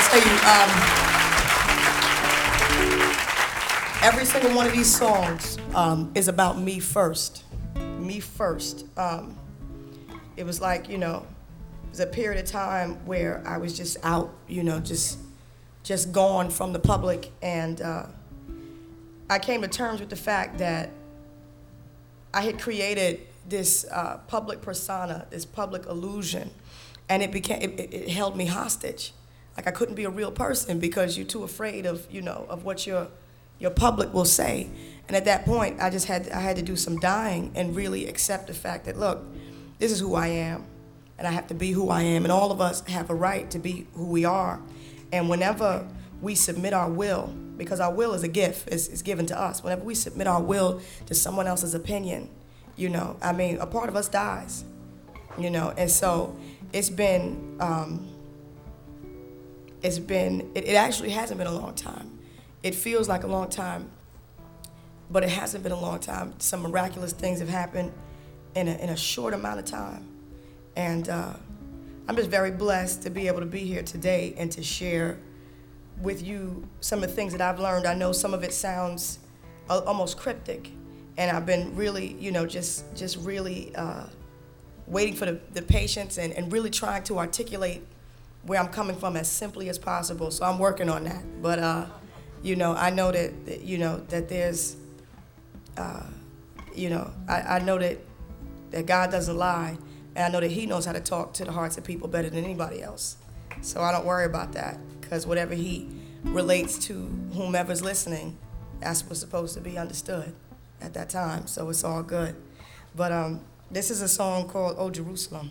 I tell you, um, every single one of these songs um, is about me first. Me first. Um, it was like, you know, it was a period of time where I was just out, you know, just just gone from the public, and uh, I came to terms with the fact that I had created this uh, public persona, this public illusion, and it became it, it- it held me hostage. Like I couldn't be a real person because you're too afraid of you know of what your your public will say. And at that point, I just had I had to do some dying and really accept the fact that look, this is who I am, and I have to be who I am, and all of us have a right to be who we are. And whenever we submit our will, because our will is a gift, it's, it's given to us. Whenever we submit our will to someone else's opinion, you know, I mean, a part of us dies, you know. And so it's been, um, it's been, it, it actually hasn't been a long time. It feels like a long time, but it hasn't been a long time. Some miraculous things have happened in a, in a short amount of time. And uh, I'm just very blessed to be able to be here today and to share with you some of the things that I've learned. I know some of it sounds al- almost cryptic, and I've been really, you know, just just really uh, waiting for the, the patience and, and really trying to articulate where I'm coming from as simply as possible. So I'm working on that. But uh, you know, I know that, that you know that there's, uh, you know, I, I know that that God doesn't lie, and I know that He knows how to talk to the hearts of people better than anybody else. So I don't worry about that, because whatever He relates to whomever's listening, that's what's supposed to be understood at that time. So it's all good. But um, this is a song called "Oh Jerusalem."